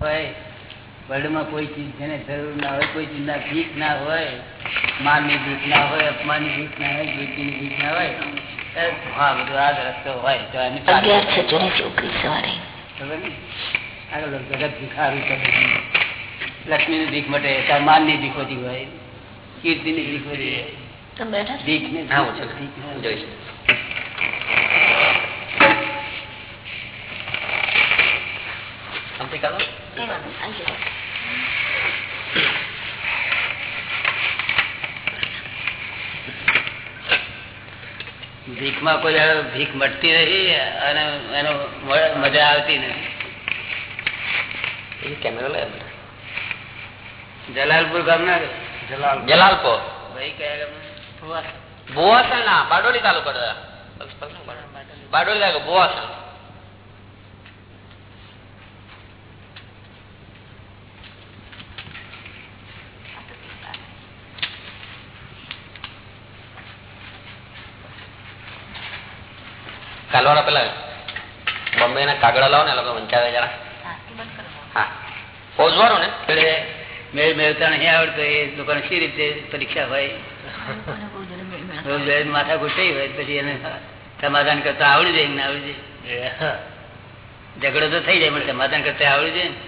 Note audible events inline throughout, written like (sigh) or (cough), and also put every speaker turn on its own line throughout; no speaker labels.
હોય વર્લ્ડમાં કોઈ ચીજ જેને જરૂર ના હોય કોઈ ચીજના ભીખ ના હોય માનની ભીખ ના હોય અપમાનની ભીખ ના હોય જ્યોતિની ભીખ ના હોય હા બધું આ રસ્તો હોય તો એની
ને
ને આગળ જગત ભીખારું છે. લક્ષ્મીની ભીખ મટે માનની ભીખ હોતી હોય કીર્તિની ભીખ હોતી હોય? ભીખ ને ભીખ
જશે.
ભીખમાં કોઈ ભીખ મટતી નથી અને એનો મજા આવતી નથી.
કેમેરો લે
જલાલપુર ગામ ના
જલાલપુર.
ભાઈ કયા ગામના?
ભુવાસણ ના બારડોલી. તાલુકો બારડોલી તાલુકો ભુવાસણ. કાલવાળા પેલા બોમ્બે ના કાગડા લાવો ને લોકો વંચાવે જરા
હા, એ બંધ કરો.
હા પોઝવાનું ને
એટલે મેળ મેળતા નહીં આવડતો એ લોકોને શી રીતે પરીક્ષા હોય
મને બહુ જરા મેળ મેળ.
રોજ બે માથા ઘૂંટાઈ હોય પછી એને સમાધાન કરતા આવડી જાય કે આવડી જાય ઝઘડો તો થઈ જાય પણ સમાધાન કરતા આવડી જાય ને.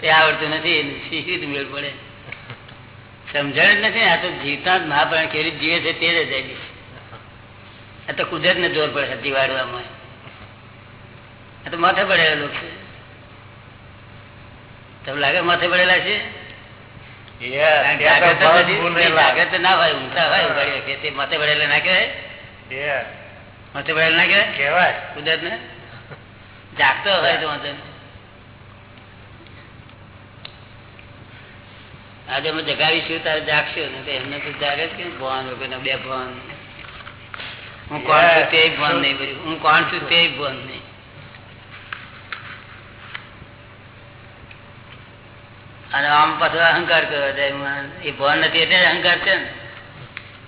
તે આવડતું નથી શી રીતે મેળ પડે સમજણ જ નથી ને આ તો જીવતા જ મહાપ્રાણ કેવી જીવે છે તે જ જાય આ તો કુદરત ને જોર પડે આ તો માથે પડેલા લોકો છે. તમને લાગે માથે પડેલા છે? જાગ્રત નથી. ના હોય ઊંઘતા હોય ઉગાડી રાખે તે માથે પડેલા ના કહેવાય? માથે પડેલા ના કહેવાય?
કેવાય
કુદરત ને જાગતો હોય તો વાંધો. આજે અમે જગાવીશું તારે જાગશો ને તો એમને તો જાગે કે વગરના બે ભગવાન હું કોણ છું તે ભાન નહીં બધું હું કોણ છું તે ભાન નહીં. અને આમ પાછો અહંકાર કર્યો જાય એ ભાન નથી એટલે અહંકાર છે ને.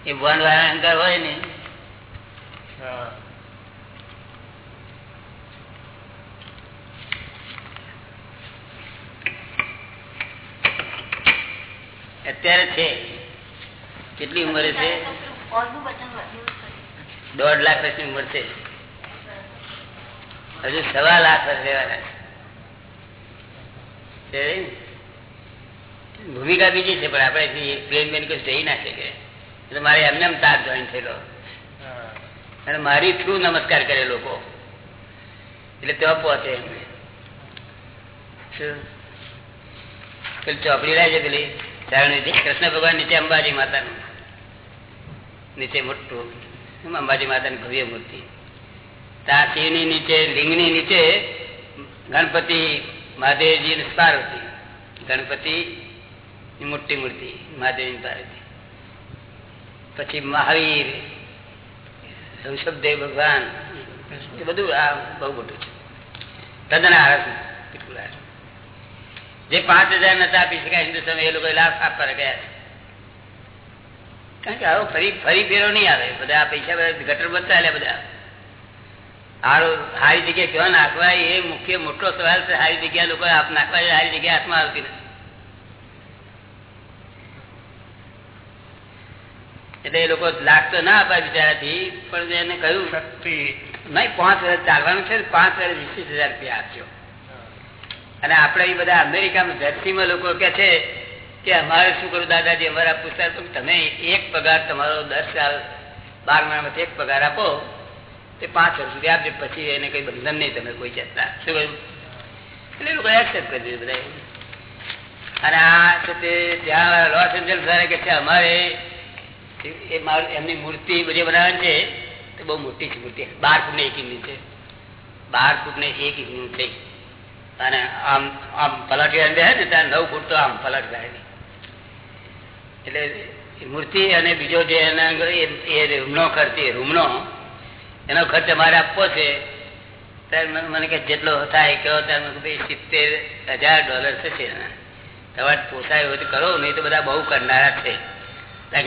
એ ભાન વાળા અહંકાર હોય ને. અત્યારે છે. કેટલી ઉંમરે છે
ઓરનું બટન એવું કરી.
દોઢ લાખ વર્ષની ઉંમર છે હજુ સવા લાખ વર્ષ રહેવાના ભૂમિકા બીજી છે પણ આપણે પ્લેન બેન કોઈ જઈ ના શકે. એટલે મારે એમને એમ તાર જોઈન થયેલો. અને મારી થ્રુ નમસ્કાર કરે લોકો. એટલે ત્યાં પહોંચે એમને. પેલી ચોપડી રહે છે પેલી? કૃષ્ણ ભગવાન નીચે અંબાજી માતાનું. નીચે મોટું. અંબાજી માતાની ભવ્ય મૂર્તિ? ત્યાં શિવની નીચે, લિંગની નીચે ગણપતિ મહાદેવજી પાર્વતી ગણપતિ મોટી મૂર્તિ મહાદેવની પાર્વતી પછી મહાવીર ઋષભદેવ ભગવાન, એ બધું આ બહુ મોટું છે. તદ્દન આરસ બિલકુલ આરસ. જે પાંચ હજાર નતા આપી શકાય હિન્દુસ્તાન એ લોકો લાભ આપવા ગયા કારણ કે આવો ફરી ફરી ફેરો નહીં આવે. બધા પૈસા બધા ગટર બંધ ચાલ્યા બધા. સારી જગ્યા ક્યાં નાખવા એ મુખ્ય મોટો સવાલ છે. સારી જગ્યા લોકો આપ નાખવા સારી જગ્યા હાથમાં આવતી નથી. એટલે એ લોકો લાખ તો ના અપાય બિચારાથી પણ એને કહ્યું નહીં પાંચ હજાર ચાલવાનું છે પાંચ હજાર વીસ હજાર રૂપિયા આપજો. અને આપણે એ બધા અમેરિકામાં જર્સીમાં લોકો કે છે કે અમારે શું કરું, દાદાજી, અમારા પૂછતા તો તમે એક પગાર તમારો દસ સાલ બાર મહિનામાંથી એક પગાર આપો, તે પાંચ વર્ષ સુધી આપજો, પછી એને કઈ બંધન નહીં, તમે કોઈ ચેતના શું કહ્યું? એટલે લોકો એક્સેપ્ટ કરી દીધું બધા અને આ છે તે, ત્યાં લોસ એન્જલ્સ કે છે, અમારે એ એમની મૂર્તિ બધી બનાવવાની છે, તે બહુ મોટી છે મૂર્તિ બાર ફૂટ ને એક ઇંચની છે. બાર ફૂટ ને એક ઇંચની અને આમ આમ પલટી ને, ત્યાં નવ ફૂટ તો આમ પલટ જાય એટલે મૂર્તિ અને બીજો જે એના એ- રૂમનો ખર્ચી રૂમનો એનો ખર્ચ મારે આપવો છે ત્યારે મને કે જેટલો થાય કહો ત્યારે ભાઈ સિત્તેર હજાર ડોલર થશે તમારે પોસાય હોય તો કરો નહીં તો બધા બહુ કરનારા છે.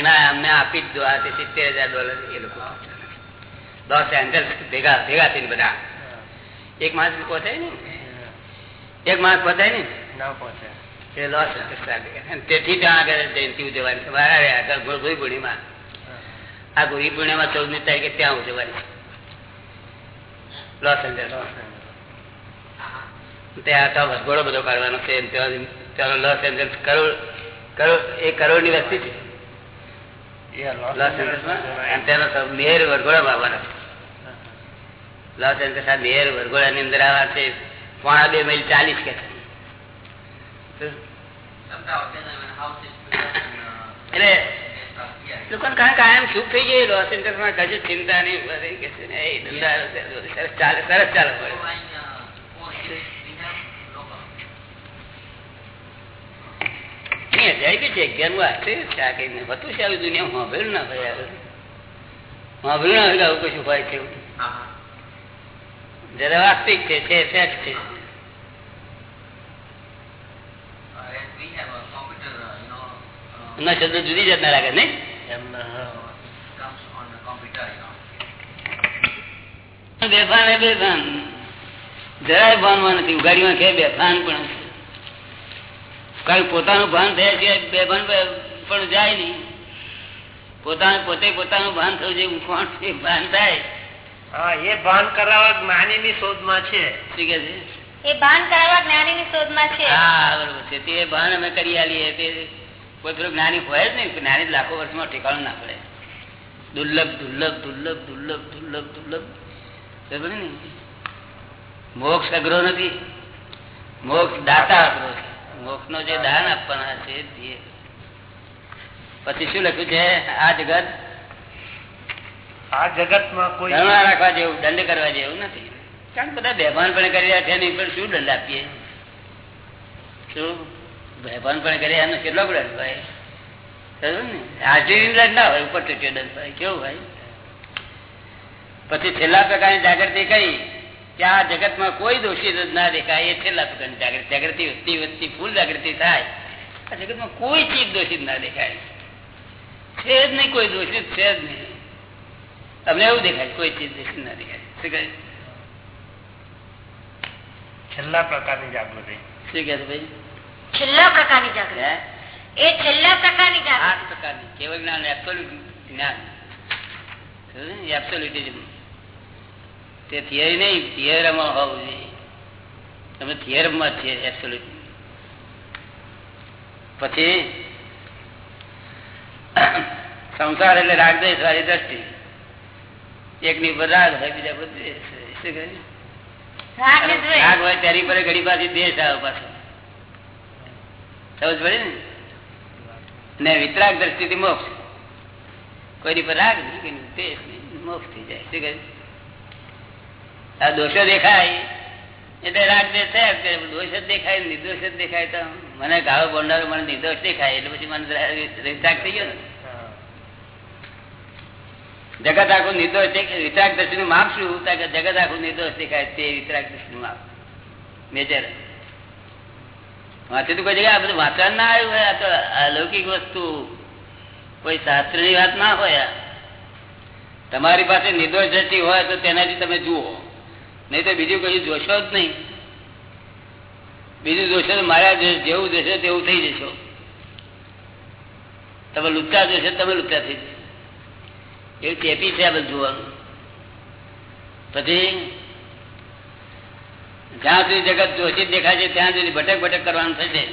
ના અમને આપી જ દો આ સિત્તેર હજાર ડોલર એ લોકો લોસ એન્જલ્સ ભેગા ભેગા થઈને બધા. એક માણસ પહોંચાય ને એક માણસ પહોંચાય ને
ના પહોંચે
તેથી ત્યાં આગળ જયંતિ ઉજવવાની છે. મારા આગળ ગોળી પૂર્ણિમા. આ ગુરુ પૂર્ણિમા ચૌદમી તારીખે ત્યાં ઉજવવાની છે. લોસ એન્જલસ ત્યાં તો વસગોળો બધો કાઢવાનો છે. ત્યાં લોસ એન્જલસ કરોડ કરોડ એ કરોડની વસ્તી છે.
લોસ
લોસ એન્જલસમાં તેનો સૌ મેયર વરઘોડામાં આવવાનો છે. લોસ એન્જલસ આ મેયર વરઘોડાની અંદર આવવા છે. પોણા બે મહિલ ચાલીસ કે છે. એટલે લોકોને કારણ કાયમ સુખ થઈ ગયું લોસ એન્જલસમાં કશું ચિંતા નહીં કે છે સરસ ચાલે સરસ ચાલે છે આ કઈ હોતું છે આવી દુનિયામાં સાંભળ્યું ના ભાઈ આ. સાંભળ્યું ના હોય કે આવું કશું હોય છે એવું. જરા વાસ્તવિક છે છે fact છે એમના શબ્દો જુદી જાતના લાગે નહીં? બેફાન એ બેફાન જરાય ભાનમાં નથી. ઉઘાડીમાં કે બેફાન પણ કઈ પોતાનું ભાન થયા છે બેભાન પણ જાય નહીં. પોતાનું પોતે પોતાનું ભાન થયું છે કોણ છે? ભાન થાય.
હા એ ભાન કરાવવા જ્ઞાનીની શોધમાં છે.
શું કે છે?
એ ભાન કરાવવા જ્ઞાનીની શોધમાં છે.
હા બરોબર છે. તે ભાન અમે કરી આલીએ. તે કોઈ થોડું જ્ઞાની હોય જ નહીં જ્ઞાની લાખો વર્ષમાં ઠેકાણું ના પડે. દુર્લભ દુર્લભ દુર્લભ દુર્લભ દુર્લભ દુર્લભ. ખબર ને મોક્ષ અઘરો નથી. મોક્ષ દાતા અઘરો છે. મોક્ષ નો જે દાન આપવાના છે તે. પછી શું લખ્યું છે? આ જગત?
આ જગતમાં કોઈ
ધરણા રાખવા જેવું દંડ કરવા જેવું નથી. કારણ બધા બેભાન પણ કરી રહ્યા છે નહીં પણ શું દંડ આપીએ? શું? બેભાન પણ કરે એનો કેટલો દંડ ભાઈ ખરું ને? હાજરી દંડ ના હોય ઉપર ચૂંટ્યો દંડ ભાઈ કેવું ભાઈ? પછી છેલ્લા પ્રકારની જાગૃતિ કઈ? કે આ જગતમાં કોઈ દોષિત જ ના દેખાય એ છેલ્લા પ્રકારની જાગૃતિ. જાગૃતિ વધતી વધતી ફૂલ જાગૃતિ થાય. આ જગતમાં કોઈ ચીજ દોષિત ના દેખાય. છે જ નહીં કોઈ દોષિત છે જ નહીં. તમને એવું દેખાય કોઈ ચીજ દોષિત ના દેખાય. શું કહે?
છેલ્લા પ્રકારની જાગૃતિ.
શું કહે ભાઈ?
છેલ્લા પ્રકારની જાગૃતિ. એ છેલ્લા પ્રકારની જાગૃતિ.
આઠ પ્રકારની. કેવળ જ્ઞાન એબ્સોલ્યુટ જ્ઞાન. એબ્સોલ્યુટિઝમ તે થિયરી નહીં થિયરમાં હોવું જોઈએ. તમે થિયરમાં છીએ એબ્સોલ્યુટ પછી સંસાર એટલે રાગદેશ વાળી દ્રષ્ટિ. એકની ઉપર રાગ હોય બીજા પર દ્વેષ શું કહે
રાગ
હોય તેની પર ઘડી પાછી દેશ આવે પાછો. સમજ પડે ને ને વિતરાગ દ્રષ્ટિથી મોક્ષ. કોઈની રાગ નહીં મોક્ષ થઈ જાય. શું કહે આ દોષો દેખાય. એટલે રાગ દે છે દોષ જ દેખાય, નિર્દોષ જ દેખાય તો મને ગાળો બોલનારો મને નિર્દોષ દેખાય. એટલે પછી મને વિતરાગ થઈ ગયો ને. જગત આખું નિર્દોષ વિતરાગ દ્રષ્ટિનું માપ શું? તો કે જગત આખું નિર્દોષ દેખાય તે વિતરાગ દ્રષ્ટિનું માપ. મેજર. વાંચે તો કોઈ જગ્યાએ બધું વાંચવા ના આવ્યું હોય, આ તો અલૌકિક વસ્તુ. કોઈ શાસ્ત્રની વાત ના હોય તમારી પાસે નિર્દોષ દ્રષ્ટિ હોય તો તેનાથી તમે જુઓ. નહીં તો બીજું કયું જોશો જ નહીં. બીજું જોશો તો મારા જેવું જોશો તેવું થઈ જશો. તમે લુચ્ચા જોશો તમે લુચ્ચા થઈ જશો. એવું ચેપી છે આ બધું જોવાનું. પછી જ્યાં સુધી જગત દોષિત દેખાય છે ત્યાં સુધી ભટક ભટક કરવાનું થશે.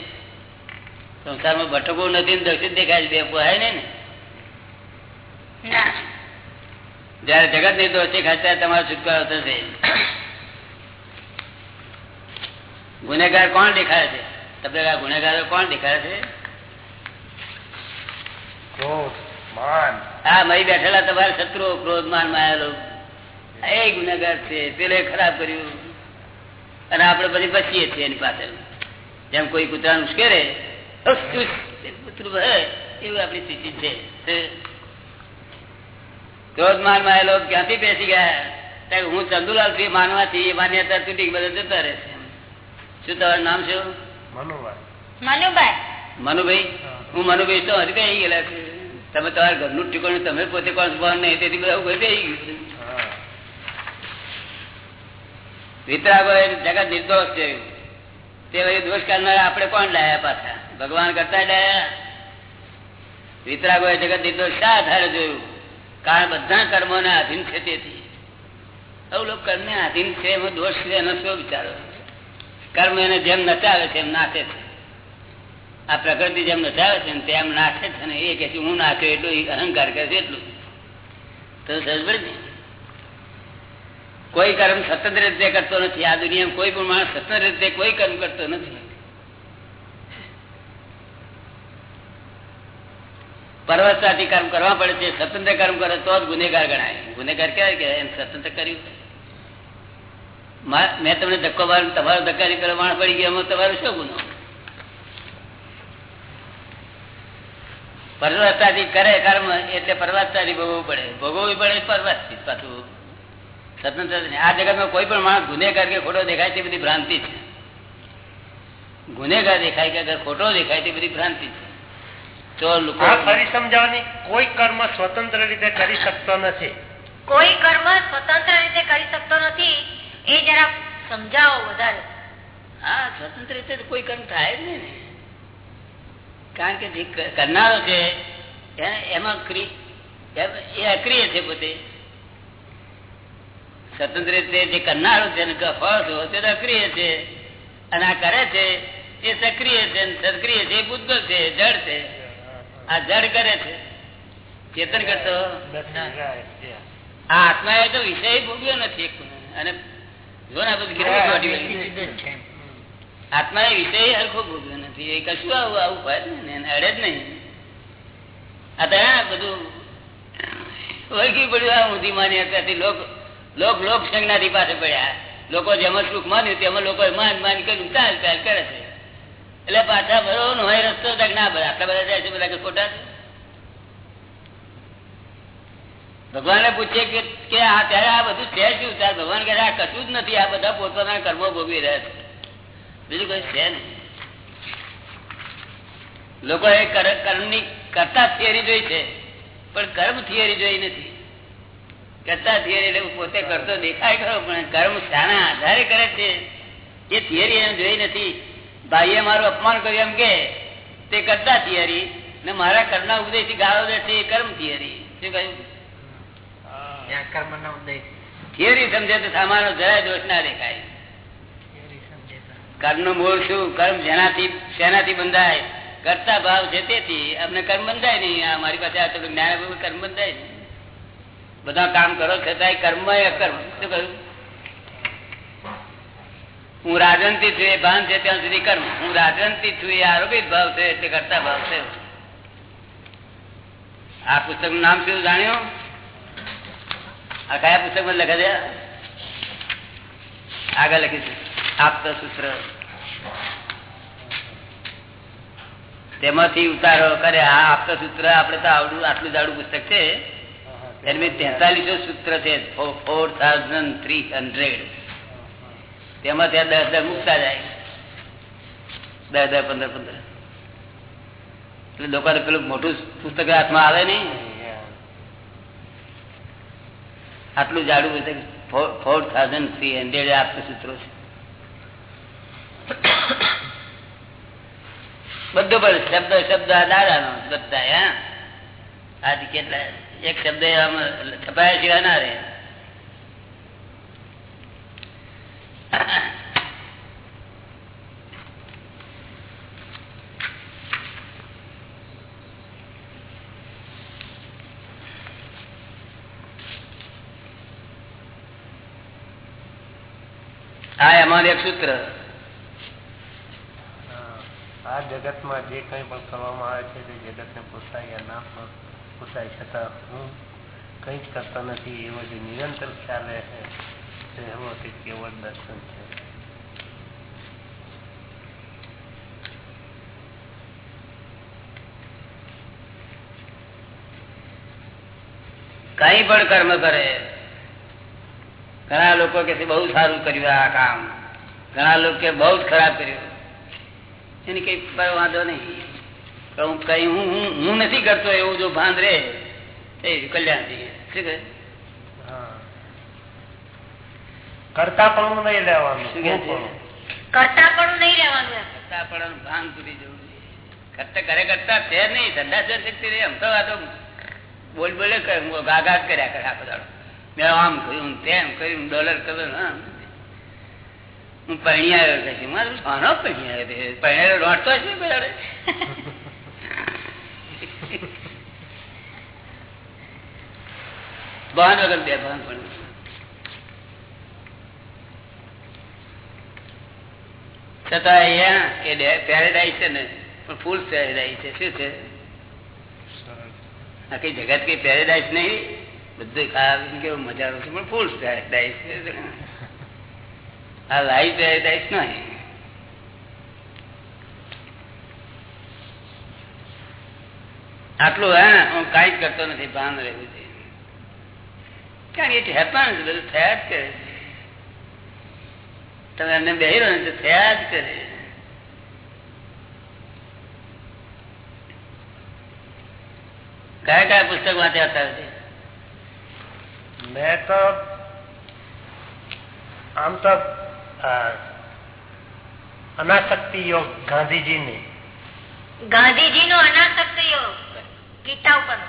સંસારમાં ભટકવું નથી ને દોષિત દેખાય છે બે પોહાય ને? જયારે જગતની દોષ દેખાય ત્યારે તમારો છુટકારો થશે. ગુનેગાર કોણ દેખાય છે? તમને આ ગુનેગારો કોણ દેખાય છે?
હા માન.
આ મરી બેઠેલા તમારા શત્રુઓ ક્રોધમાન માયેલો એ ગુનેગાર છે પેલે ખરાબ કર્યું. અને આપણે બધી બચીએ છીએ એની પાછળ. જેમ કોઈ કૂતરાનું ઉશ્કેરે કૂતરું એવું આપણી સ્થિતિ છે. ક્રોધમાનમાં એ લોકો ક્યાંથી બેસી ગયા? હું ચંદુલાલથી માનવાથી એ માન્યતા તૂટી બધા જતા રહેશે શું તમારું નામ શું?
મનુભાઈ.
મનુભાઈ.
મનુભાઈ?
હું.
મનુભાઈ તો હજી ગયેલા તમે તમારા ઘરનું જ તમે પોતે કોણ નહીં તેથી બધા ઘર બેસી ગયું છે.
હા
વિતરાગો જગત નિર્દોષ છે. તે વળી દોષ કરનાર આપણે કોણ લાયા પાછા? ભગવાન કરતા લાયા એ જગત દીધો શા આધારે જોયું? કારણ બધા કર્મોના આધીન છે તેથી. આવું લોકો કર્મને આધીન છે, એમાં દોષ છે, એનો શું વિચારો? કર્મ એને જેમ નચાવે છે, એમ નાખે છે. આ પ્રકૃતિ જેમ નચાવે છે ને તેમ નાખે છે ને, એ કે હું નાખ્યો એટલું અહંકાર કરે છે એટલું. તો સમજ પડી ને કોઈ કર્મ સ્વતંત્ર રીતે કરતો નથી. આ દુનિયામાં કોઈ પણ માણસ સ્વતંત્ર રીતે કોઈ કર્મ કરતો નથી. પરવસ્તાથી કર્મ કરવા પડે છે સ્વતંત્ર કર્મ કરે તો જ ગુનેગાર ગણાય. ગુનેગાર કહેવાય કે એમ સ્વતંત્ર કર્યું. મેં તમને ધક્કો માર તમારો ધક્કાની પેલો માણસ પડી ગયો, એમાં તમારો શું ગુનો? પરવસ્તાથી કરે કર્મ એટલે પરવસ્તાથી ભોગવવું પડે. ભોગવવી પડે પરવસ્તી પાછું. સ્વતંત્ર. આ જગતમાં કોઈ પણ માણસ ગુનેગાર કે ખોટો દેખાય તે બધી ભ્રાંતિ છે. ગુનેગાર દેખાય કે અગર ખોટો દેખાય તે બધી ભ્રાંતિ છે. ચોર લોકો
ફરી સમજાવવાની કોઈ કર્મ સ્વતંત્ર રીતે કરી શકતો નથી.
કોઈ કર્મ સ્વતંત્ર રીતે કરી શકતો નથી એ જરા સમજાવો વધારે.
હા સ્વતંત્ર રીતે કોઈ કર્મ થાય જ નહીં ને. કારણ કે જે કરનારો છે એમાં ક્રિ- એ અક્રિય છે પોતે. સ્વતંત્ર રીતે જે કરનારો છે ને ફળ તે તો છે. અને આ કરે છે એ સક્રિય છે સક્રિય છે બુદ્ધ છે જળ છે. આ જળ કરે છે. ચેતન કરતો? આ આત્મા એ તો વિષય ભોગ્યો નથી અને જો ને બધું આત્મા એ વિષય હરખો ભોગ્યો નથી. એ કશું આવું આવું હોય ને અડે જ નહીં. આ બધું વળગી પડ્યું આ ઊંધી માની લોક લોક લોક સંજ્ઞાથી પાસે પડ્યા. લોકો જેમાં સુખ માન્યું તેમાં લોકો માન માન કર્યું, ચાલ કરે છે. એટલે પાછા બરોબર હોય, રસ્તો ના બધા આટલા બધા જાય છે બધા ખોટા ભગવાને પૂછીએ કે આ ત્યારે આ બધું છે શું? ત્યારે ભગવાન કહે આ કશું જ નથી. આ બધા પોતાના કર્મો ભોગવી રહ્યા છે. બીજું કઈ છે નહીં. લોકો એ કર્મની કરતા થિયરી જોઈ છે, પણ કર્મ થિયરી જોઈ નથી. કરતા થિયરી એટલે પોતે કરતો દેખાય ખરો પણ કર્મ શાના આધારે કરે છે. એ થિયરી એને જોઈ નથી. ભાઈએ મારું અપમાન કર્યું એમ કે તે કરતા થિયરી ને મારા કર્મના ઉપદેશથી ગાળો દે છે એ કર્મ થિયરી શું કહ્યું? થિયરી સમજે તો સામાનો જરાય દોષ ના દેખાય. કર્મનું મૂળ શું? કર્મ જેનાથી શેનાથી બંધાય? કરતા ભાવ છે તેથી. અમને કર્મ બંધાય નહીં. મારી પાસે આ તો જ્ઞાન કર્મ બંધાય નહીં. બધા કામ કરો છતાંય કર્મ અકર્મ શું કહ્યું? હું રાજનથી છું એ ભાન છે ત્યાં સુધી કર્મ. હું રાજનથી છું એ આરોપિત ભાવ છે એટલે કરતા ભાવ છે. આ પુસ્તક નામ શું જાણ્યું? આ કયા પુસ્તકમાં લખે છે? આગળ લખીશું આપત સૂત્ર તેમાંથી ઉતારો કરે. આ આપતા સૂત્ર આપડે તો આવડું, આટલું જાડું પુસ્તક છે. એની તેતાલીસો છે. ફોર થાઉઝન્ડ થ્રી હંડ્રેડ તેમાં ત્યાં પુસ્તક હાથમાં આવે નહીં. આટલું જાડું પુસ્તક ફોર થાઉઝન્ડ થ્રી હંડ્રેડ આપતું સૂત્રો છે. બધો પણ શબ્દ શબ્દ દાદાનો બધા હા. આજ કેટલા એક શબ્દ આમ છપાયા સિવાય ના રહે. એમાં એક સૂત્ર.
આ જગતમાં જે કંઈ પણ કરવામાં આવે છે, તે જગતને પોસાય યા ના પણ પોસાય છતાં હું કંઈ જ કરતો નથી એવો જે નિરંતર ખ્યાલ રહે છે તે એવો તે કેવળ દર્શન છે
કઈ પણ કર્મ કરે ઘણા લોકો કે છે, બહુ સારું કર્યું આ કામ ઘણા લોકો કે બહુ જ ખરાબ કર્યું એની કઈ પર વાંધો નહીં હું કઈ હું હું- હું નથી કરતો એવું જો ભાન રે કલ્યાણ થઈ શું કહે?
કરતા પણ નહીં લેવાનું
શું કહે છે?
હું પણ.
કરતા પણ નહીં એમ.
કરતા પણ ભાન તૂટી જવું કરતા કરે કરતા છે નહીં ધંધા છે શક્તિ નહીં આમ તો આ તો બોલ બોલે હું ગાગા કર્યા કરે આખો દાડો મેં આમ કર્યું તેમ કર્યું ડોલર કર્યું આમ હું પરણી આવ્યો કે છે મારું પરણી આવ્યો પરણેલો રોટતો છે (laughs) દાડે? ભાન વગર બે ભાન પણ છતાં અહીંયા એ પેરેડાઈઝ છે ને પણ ફૂલ પેરેડાઈઝ છે શું છે આ કઈ જગત કઈ પેરેડાઈઝ નહીં બધું ખાવાનું કેવું મજાનો છે પણ ફૂલ પેરેડાઈઝ છે આ લાઈવ પેરેડાઈઝ નહીં આટલું હે હું કાંઈ જ કરતો નથી ભાન રહેવું છે કારણ ઇટ હેપન્સ બધું થયા જ કરે. તમે એમને બેહી રહ્યો તો થયા જ કરે. કયા કયા પુસ્તક વાંચ્યા હતા
મેં તો આમ તો અનાશક્તિ યોગ ગાંધીજીની.
ગાંધીજી નો અનાશક્તિ યોગ. ગીતા ઉપર.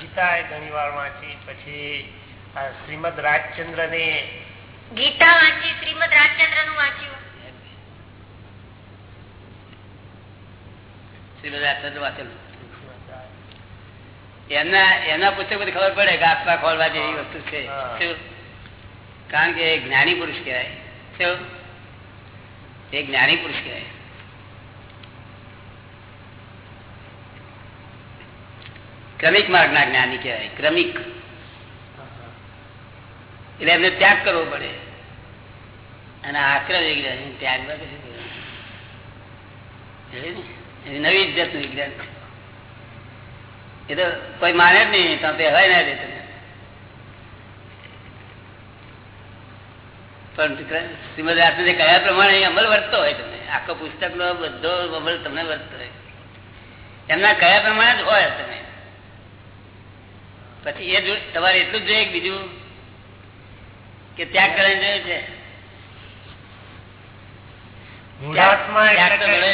ગીતા એ ઘણી વાર વાંચી પછી શ્રીમદ રાજચંદ્ર ને
ગીતા વાંચી શ્રીમદ રાજચંદ્રનું વાંચ્યું.
શ્રીમદ રાજચંદ્ર વાંચેલું. એમના એમના પુસ્તક બધી ખબર પડે કે આત્મા ખોલવા જેવી વસ્તુ છે. કારણ કે જ્ઞાની પુરુષ કહેવાય. એ જ્ઞાની પુરુષ કહેવાય. ક્રમિક માર્ગના જ્ઞાની કહેવાય, ક્રમિક. એટલે એમને ત્યાગ કરવો પડે. અને આક્રમ વિજ્ઞાન ત્યાગ ને? નવી જાતનું વિજ્ઞાન. એ તો કોઈ માને જ નહીં, તો તે હોય ના દે તમે પણ શ્રીમદ રાજચંદ્રે કયા પ્રમાણે અમલ વર્તતો હોય તમે આખો પુસ્તકનો બધો અમલ તમને વર્તતો હોય. એમના કયા પ્રમાણે જ હોય તમે પછી એ તમારે એટલું જ જોઈએ બીજું? કે ત્યાગ કરવાની જોયું છે?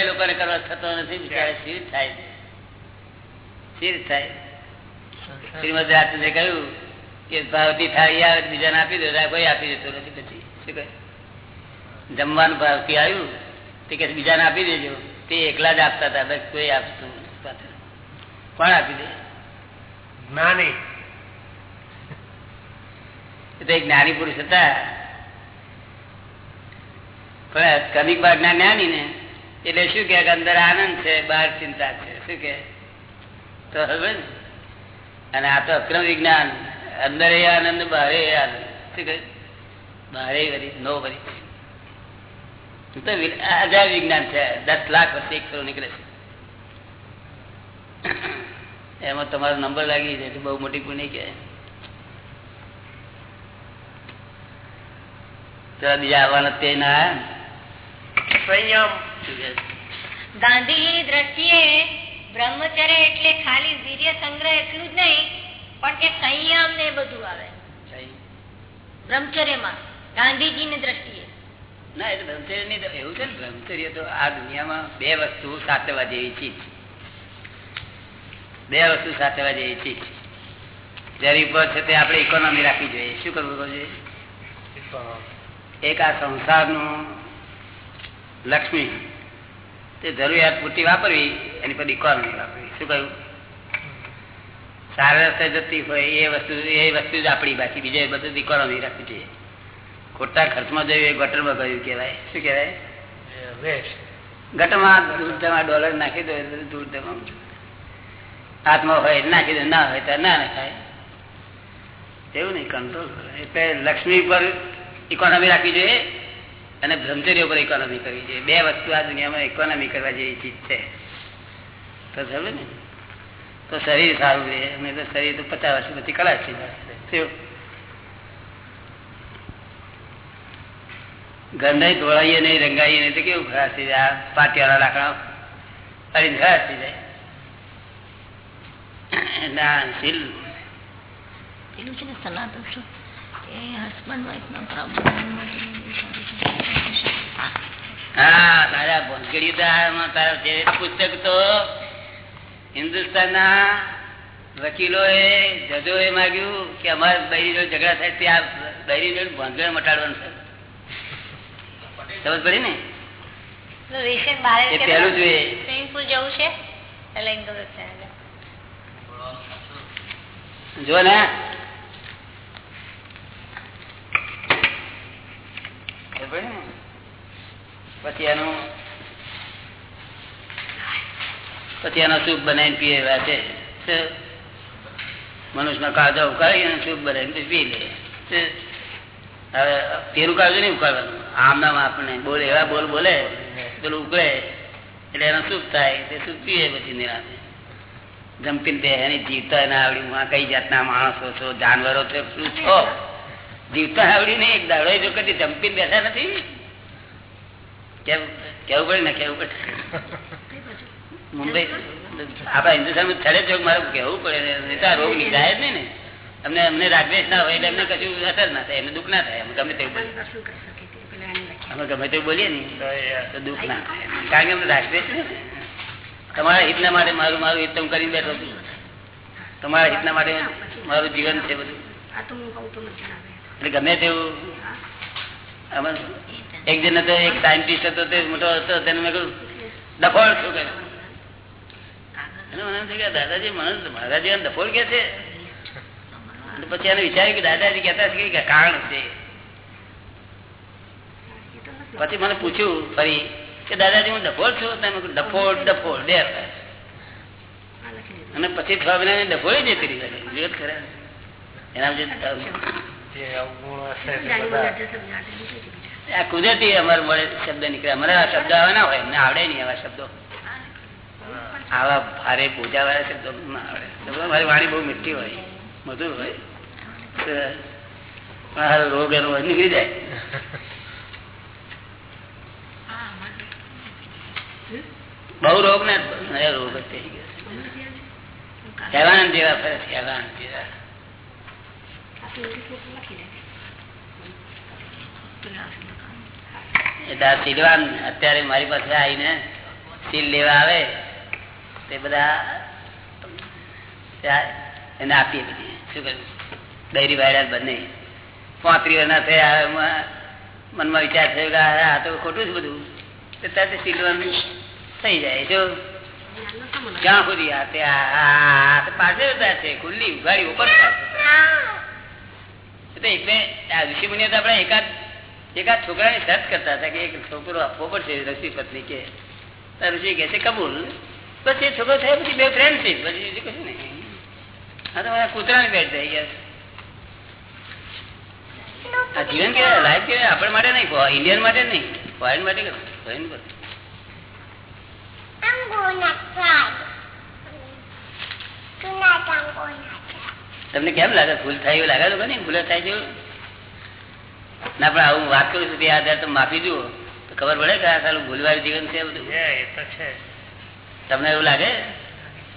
લોકોને કરવા થતો નથી બિચારા સ્થિર થાય સ્થિર થાય. શ્રીમદ રાજચંદ્રે કહ્યું કે ભાવથી થાળી આવે બીજાને આપી દો કોઈ આપી દેતો નથી પછી. શું કહે? જમવાનું ભાવથી આવ્યું તે કે બીજાને આપી દેજો. તે એકલા જ આપતા હતા બસ કોઈ આપતું. કોણ આપી દે?
જ્ઞાની
તો એક જ્ઞાની પુરુષ હતા. પણ કમિક ભાગના જ્ઞાની ને, એટલે શું કે અંદર આનંદ છે બહાર ચિંતા છે, શું કે? તો હવે અને આ તો અક્રમ વિજ્ઞાન, અંદર એ આનંદ બહારે એ આનંદ, શું કે? બહારે વરી નો વરી તો અજાય વિજ્ઞાન છે, દસ લાખ વર્ષે એક ફેરો નીકળે છે. એમાં તમારો નંબર લાગી તો બહુ મોટી પુણ્ય કહેવાય. બીજા આવવાના તે ના
સંયમ.
ને? શું કહે?
ગાંધીજીની દ્રષ્ટિએ બ્રહ્મચર્ય એટલે ખાલી વીર્ય સંગ્રહ એટલું જ નહીં પણ કે સંયમ ને બધું આવે. બ્રહ્મચર્યમાં ગાંધીજીની દ્રષ્ટિએ.
ના એટલે બ્રહ્મચર્યની એવું છે ને બ્રહ્મચર્ય તો આ દુનિયામાં બે વસ્તુ સાચવવા જેવી ચીજ. બે વસ્તુ સાચવવા જેવી ચીજ. ગરીબ છે તે આપણે ઇકોનોમી રાખવી જોઈએ. શું કરવું જોઈએ? એક આ સંસારનું લક્ષ્મી. તે જરૂરિયાત પૂરતી વાપરવી એની પર ઇકોનોમી વાપરવી. શું કહ્યું? સારા રસ્તે જતી હોય એ વસ્તુ એ વસ્તુ જ આપણી બાકી બીજે બધું ઇકોનોમી રાખવી જોઈએ. ખોટા ખર્ચમાં જયું એ ગટરમાં ગયું કહેવાય. શું કહેવાય?
વેસ્ટ
ગટરમાં દૂરધામાં ડોલર નાખી દો એટલે દૂરધામાં હાથમાં હોય નાખી દો ના હોય તો ના નખાય એવું નહીં કંટ્રોલ એટલે લક્ષ્મી પર ઇકોનોમી રાખવી જોઈએ અને બ્રહ્મચર્ય ઉપર ઇકોનોમી કરવી જોઈએ. બે વસ્તુ આ દુનિયામાં ઇકોનોમી કરવા જેવી ચીજ છે. તો સમજે ને? તો શરીર સારું રહે અને તો શરીર તો પચાસ વર્ષ પછી કલાક જશે ગંધાઈ ધોળાઈએ નહીં, રંગાઈએ નહીં, તો કેવું ખરાબ થઈ જાય? આ પાટિયાળા લાકડા અડીને ખરાબ થઈ જાય. શીલ.
છે ને સનાતન એ હસબન્ડ વાઈફ પ્રોબ્લેમ
હા તારા ભોંસકડી તારા જે પુસ્તક તો. હિન્દુસ્તાનના વકીલો એ માગ્યું કે અમારે બૈરી ઝઘડા થાય તે આ બૈરી જોડે મટાડવાનું છે. સમજ પડી ને?
રિસેન્ટ બારે
એ પહેલું જોઈએ.
સ્વિમિંગ પુલ જવું છે? એટલે લઈને ગયો છે. એટલે.
જો ને ખબર પડી ને? પછી એનું પછી એનો સૂપ બનાવીને પીએ વાંચે? મનુષ્યનો કાળજો ઉકાળી સૂપ બનાવીને પી લે. હવે પેલું કાળજો નહીં ઉકાળવાનું. આમ નામ આપણને બોલે, એવા બોલ બોલે, પેલું ઉકળે, એટલે એનો સૂપ થાય, તે સૂપ પીએ પછી નિરાતે. જમપીને બે એની જીવતા ના આવડી કઈ જાતના માણસો છો, જાનવરો છો, શું છો? જીવતા આવડી નહીં. એક દાડો જો કદી જંપીને બેઠા નથી. કેવું પડે ને, કેવું પડે? મુંબઈ આપડા હિન્દુસ્તાન થડે ચોક મારું કેવું પડે ને? તો આ રોગ નીકળાય જ નહીં ને. અમને અમને રાગવેશ ના હોય એટલે એમને કશું અસર ના થાય, એમને દુઃખ ના થાય. અમે ગમે તેવું અમે ગમે તેવું બોલીએ ને, તો દુઃખ ના થાય. કારણ કે અમને ને તમારા હિતના માટે મારું મારું હિત હું કરીને બેઠો તમારા હિતના માટે મારું જીવન છે બધું. ગમે તેવું. એક જણ હતો એક સાયન્ટિસ્ટ હતો તે મોટો હતો તેને મેં કહ્યું ડફોળ શું કહે? એનું મને થયું કે દાદાજી મને મહારાજી એને ડફોળ કે છે. પછી એને વિચાર્યું કે દાદાજી કહેતા છે કે કારણ છે. પછી મને પૂછ્યું ફરી કે દાદાજી હું ડફોળ છું? તમે કહ્યું, ડફોળ ડફોળ બે અને પછી સ્વામિનારાયણ ડફોળી જતી રહી કરે એના જે
અવગુણ
આ કુદરતી અમારે મળે શબ્દ નીકળે. અમારે આ શબ્દ આવા ના હોય અમને આવડે નહીં આવા શબ્દો. આવા ભારે પૂજા વાળા શબ્દો ના આવડે. મારી વાણી બહુ મીઠી હોય મધુર હોય. મારો રોગ એનો નીકળી જાય. બહુ રોગ ને રોગ જ થઈ ગયો. હેવાન જેવા ફરે હેવાન જેવા સીલવાન અત્યારે મારી પાસે આવીને સીલ લેવા આવે તે બધા એને આપીએ બધી શું કર્યું ડૈરી વાયરા બંને પાંત્રી વર્ષના થયા મનમાં વિચાર થયો કે આ તો ખોટું જ બધું તો સીલવાનું થઈ જાય જો ક્યાં સુધી આ પાછળ છે ખુલ્લી ઉઘાડી ઉપર તો એટલે આ ઋષિ મુનિઓ તો આપણે એકાદ એકાદ છોકરાની સર્ચ કરતા હતા કે એક છોકરો આપવો પડશે ઋષિ પત્ની કે, તો ઋષિ કે છે, કબૂલ બસ એ છોકરો થયો પછી બે ફ્રેન્ડશીપ પછી બીજું કશું નહીં આ તો મારા કૂતરાની બેટ થઈ ગયા આ જીવન કે લાઈફ કે આપણે માટે નહીં ઇન્ડિયન માટે નહીં ફોરેન માટે કરો ફોરેન પર
I'm gonna try. Tonight I'm gonna try.
તમને કેમ લાગે? ભૂલ થાય એવું લાગે? તો નહીં ભૂલ થાય જેવું ના પણ આવું વાત કરું છું તે આધાર તમે માફી જુઓ. તો ખબર પડે કે આ સારું ભૂલવાળું જીવન છે બધું?
એ તો છે.
તમને એવું લાગે?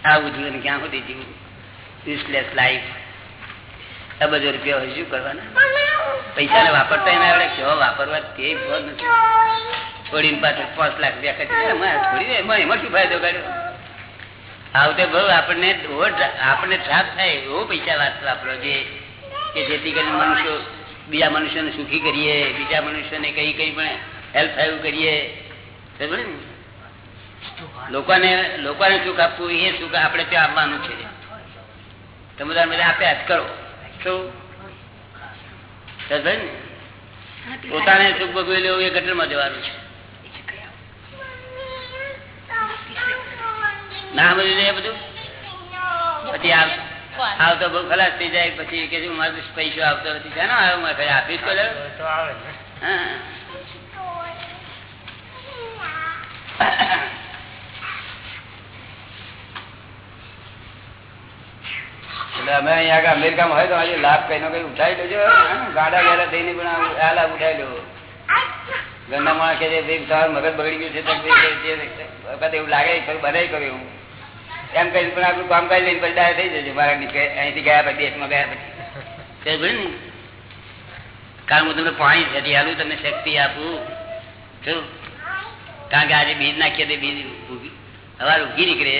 આવું જીવન ક્યાં સુધી જીવું? યુઝલેસ લાઈફ અબજો રૂપિયા હોય શું કરવાના? પૈસાને વાપરતા એના આવડે કેવો વાપરવા તે ભર નથી. છોડીને પાછળ પાંચ લાખ રૂપિયા ખર્ચી એમાં એમાં શું ફાયદો કર્યો? આવતે બહુ આપણને આપણને ત્રાપ થાય એવો પૈસા વાત વાપરો જે કે જેથી કરીને મનુષ્યો બીજા મનુષ્યોને સુખી કરીએ બીજા મનુષ્યોને કઈ કઈ પણ હેલ્પ થયું કરીએ. સમજે ને? લોકોને લોકોને સુખ આપવું એ સુખ આપણે ત્યાં આપવાનું છે. તમે બધા બધા આપ્યા જ કરો. શું ને? પોતાને સુખ ભોગવી લેવું એ ગટરમાં જવાનું છે. ના બધું પછી આવતો બહુ ખલાસ થઈ જાય પછી કે મારે પૈસો આવતો નથી. શાનો આવ્યો મારે આપીશ તો
આવે ને.
હા એટલે અમે અહીંયા આગળ અમેરિકામાં હોય તો આજે લાભ કઈ નો કઈ ઉઠાવી લેજો. હા, ગાડા ગાડા થઈને પણ આ- લાભ ઉઠાવી લેવો. ગંદા માણસ કે છે, મગજ બગડી ગયું છે એવું લાગે બધાય કર્યું એમ કહી પણ આપણું કામ કરી લઈને પછી થઈ જશે મારા અહીંથી ગયા પછી દેશમાં ગયા પછી. (laughs) ને? કારણ હું તમને પાણી છટી આલું તમને શક્તિ આપું. શું કારણ કે આજે બીજ નાખીએ તો બીજ હવાર ઉગી નીકળે.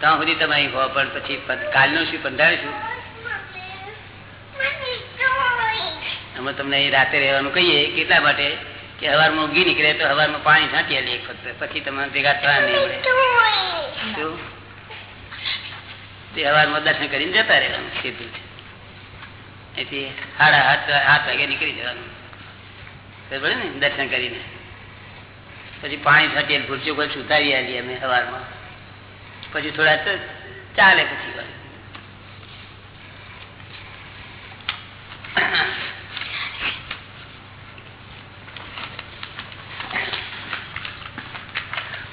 ત્યાં સુધી તમે અહીં હો પણ પછી કાલનું શું પંધારીશું અમે તમને અહીં રાતે રહેવાનું કહીએ કેટલા માટે કે હવારમાં ઉગી નીકળે તો હવારમાં પાણી છાંટી આલીએ એક વખત પછી તમારે ભેગા થવા નહીં શું? તે દર્શન કરીને જતા રહેવાનું, સીધું એથી સાડા સાત સાત વાગે નીકળી જવાનું. બરાબર ને? દર્શન કરીને. પછી પાણી છાંટીએ ભૂરચો કોઈ સુધારી આવીએ અમે સવારમાં. પછી થોડા ચાલે પછી વાત.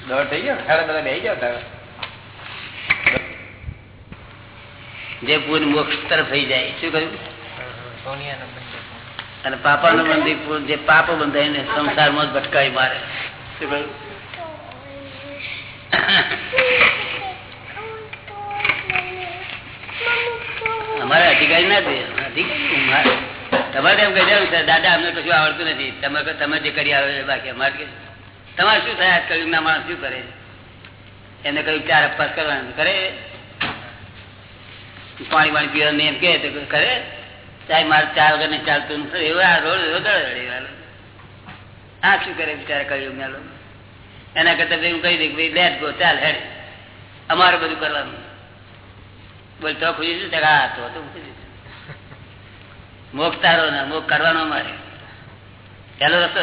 દોડ થઈ ગયો? સાડા બધા બે જાવ તારે
જે પૂર મોક્ષ તરફ થઈ જાય. શું કહ્યું? અને પાપા નું મંદિર પૂર જે પાપ બંધાય ને સંસારમાં ભટકાઈ મારે. શું કહ્યું? અમારે અધિકારી નથી અધિકારી તમારે એમ કહી છે? દાદા અમને કશું આવડતું નથી. તમે તમે જે કરી આવે બાકી અમારે કે તમારે શું થાય? કયું ના માણસ શું કરે? એને કહ્યું ચાર અપવાસ કરવાનું? કરે? પાણી પાણી પીવાનું એમ કે કરે સાહેબ મારે ચાર વગર ચાલતું. નથી એવો આ રોડ શું કરે બિચારા કહ્યું મેલો એના કરતા હું કહી દઉં ભાઈ લેટ ગો ચાલ હેડ. અમારે બધું કરવાનું. બોલ તો ખુશી શું હા તો તો મોક્ષ તારો ને મોક્ષ કરવાનો અમારે. પેલો રસ્તો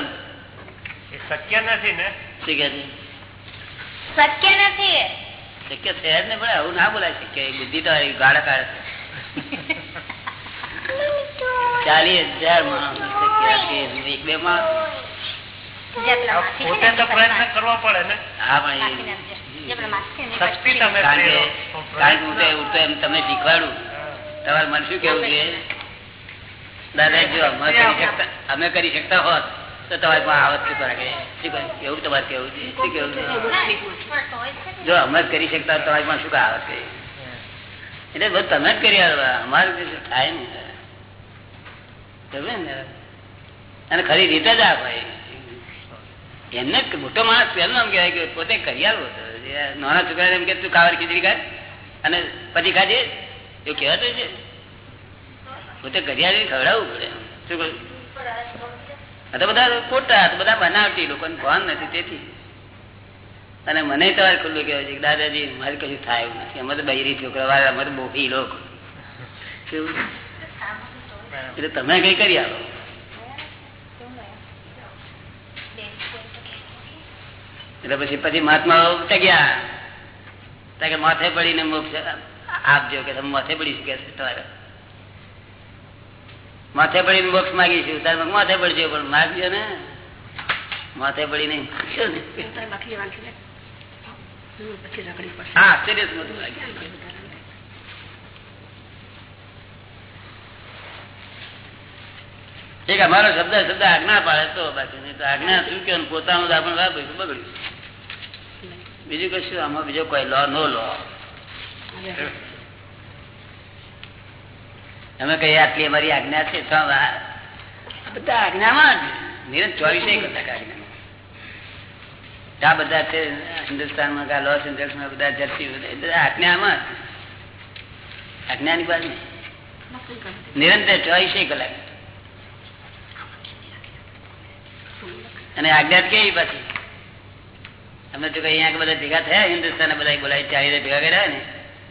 એ શક્ય નથી ને?
શું કે છે?
શક્ય નથી.
શક્ય છે જ ને પણ આવું ના બોલાય શક્ય બુદ્ધિ તો ગાળા કાઢે ચાલીસ હજાર માણસ એક બે
છે
પોતે તો પ્રયત્ન કરવો પડે ને.
હા પણ
નામ છે.
એ-
જે પેલા માસી છે ને એમની
શક્તિ
પાસે
તમે
કારણ કે
પ્રેરો.
કારણ કે હું તો એવું તો એમ તમને શીખવાડું. તમારે મન શું કેવું છે દાદા જો અમે કરી શકતા હોત તો તમારી પાસે આવત શું કરે એવું તમારે કેવું છે? શું કેવું. જો અમે જ કરી શકતા તમારી પાસે શું આવત કરી એટલે બધું તમે જ કરી અમારે થાય ને. ને? અને ખરી રીતે જ આ ભાઈ. એમને મોટો માણસ પહેલું એમ કહેવાય કે પોતે કરી આલવો તો. નાના છોકરાને એમ કે તું કાવર ખીચડી ખાય અને પછી ખાજે. એવું કહેવાતું છે. પોતે કરી આલીને ખવડાવવું પડે શું કહ્યું બધા ખોટા બધા બનાવટી લોકોને ભાન નથી તેથી. અને મને તમારે ખુલ્લું કહેવાય છે દાદાજી, મારે કશું થાય એવું નથી. અમે તો બૈરી છોકરા વાળા, અમે તો બોફી લોકો. એટલે તમે કઈ કરી આવો. એટલે પછી પછી મહાત્મા ગયા કે, માથે પડીને મોક્ષ આપજો. કે, તમે માથે પડી શકે છે તમારે. માથે પડીને મોક્ષ માગીશું. તારે માથે પડજો પણ માગજો ને? માથે પડીને માગશો હા આશ્ચર્ય મોટું લાગ્યું એક અમારો શબ્દ શબ્દ આજ્ઞા પાડે તો બાકી નહીં. તો આજ્ઞા શું કે પોતાનું આપણે વાપર્યું બગડ્યું. બીજું કશું આમાં બીજો કોઈ લો નો લો અમે કહીએ આટલી અમારી આજ્ઞા છે? આ બધા આજ્ઞામાં નિરંત ચોવીસે આ બધા છે, હિન્દુસ્તાનમાં કા, લોસ એન્જલ્સમાં બધા જર્સી આજ્ઞામાં આજ્ઞાની બાજુ. નિરંતર ચોવીસે કલાક. અને આજ્ઞા કેવી પાછી? અમે તો અહીંયા બધા ભેગા થયા હિન્દુસ્તાન બધા બોલાવી ચાલીને ભેગા કર્યા ને.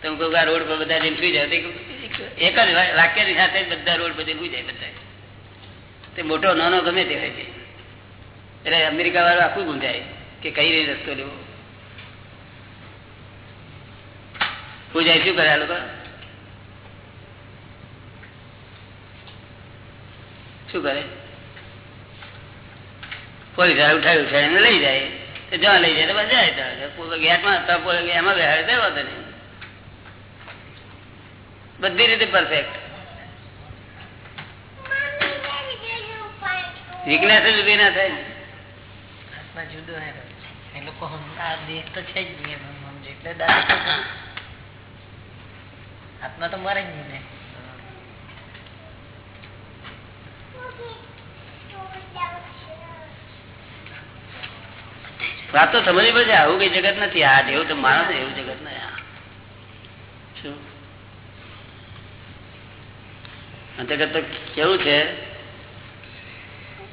તો હું કહું રોડ પર બધા જઈને સુઈ તો એક જ વાક્યની સાથે બધા રોડ બધે જાય બધા તે મોટો નાનો ગમે તે હોય છે એટલે અમેરિકા વાળો આખું ગુંજાય કે કઈ રીતે રસ્તો લેવો. પૂજાય શું કરે આ લોકો? શું કરે? પોલીસવાળા ઉઠાવી ઉઠાડીને લઈ જાય. જવા લઈ જાય. તો બસ જાય ગેટમાં એમાં બેહાડે, તો વાંધો નહીં. બધી રીતે પરફેક્ટ વીકનેસ જ ઊભી ના થાય.
જુદો હે. એ લોકો દેહ તો છે જ નહીં એટલે તો આત્મા તો મરે જ નહીં ને.
વાત તો સમજવી પડશે. આવું કઈ જગત નથી. આ જેવું તો માણસ એવું જગત નહીં આ. શું જગત તો કેવું છે?